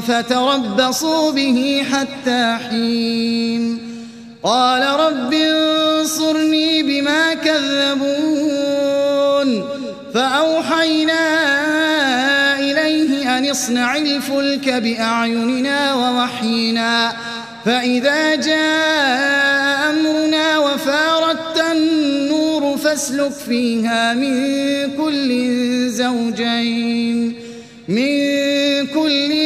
فتربصوا به حتى حين. قال رب انصرني بما كذبون. فأوحينا إليه أن اصنع الفلك بأعيننا ووحينا. فإذا جاء أمرنا وفاردت النور فاسلك فيها من كل زوجين. من كل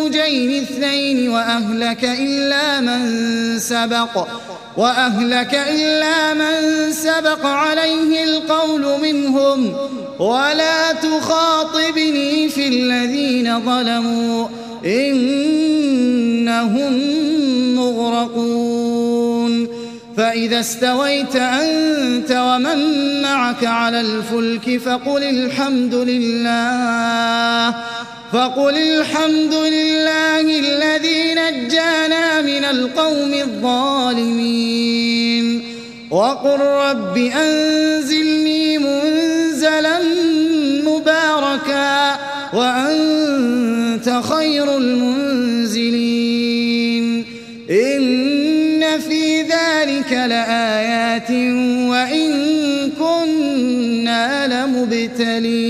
زوجين اثنين وأهلك إلا من سبق وأهلك إلا من سبق عليه القول منهم. ولا تخاطبني في الذين ظلموا إنهم مغرقون. فإذا استويت أنت ومن معك على الفلك فقل الحمد لله. فقل الحمد لله الذي نجانا من القوم الظالمين. وقل رب أنزلني منزلا مباركا وأنت خير المنزلين. إن في ذلك لآيات وإن كنا لمبتلين.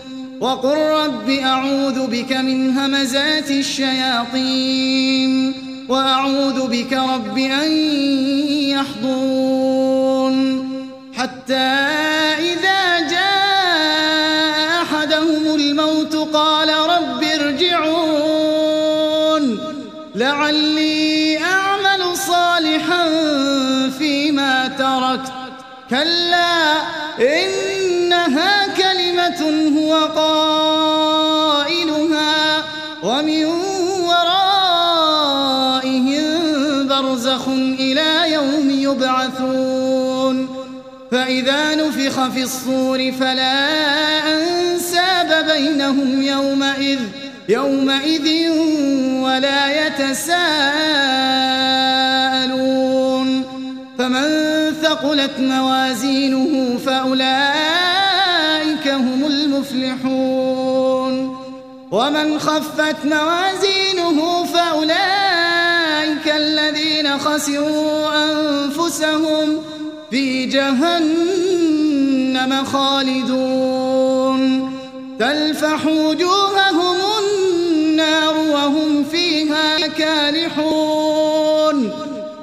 وقل رب أعوذ بك من همزات الشياطين وأعوذ بك رب أن يحضون حتى هو قائلها ومن ورائهم برزخ إلى يوم يبعثون فإذا نفخ في الصور فلا أنساب بينهم يومئذ يومئذ ولا يتساءلون فمن ثقلت موازينه فأولئك المفلحون. ومن خفت موازينه فأولئك الذين خسروا أنفسهم في جهنم خالدون. تلفح وجوههم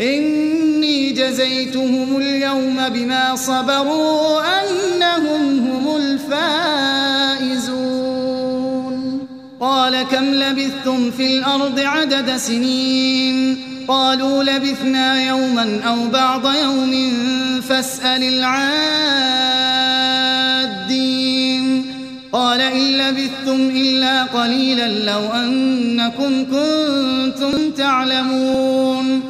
إني جزيتهم اليوم بما صبروا أنهم هم الفائزون. قال كم لبثتم في الأرض عدد سنين؟ قالوا لبثنا يوما أو بعض يوم فاسأل العادين. قال إن لبثتم إلا قليلا لو أنكم كنتم تعلمون.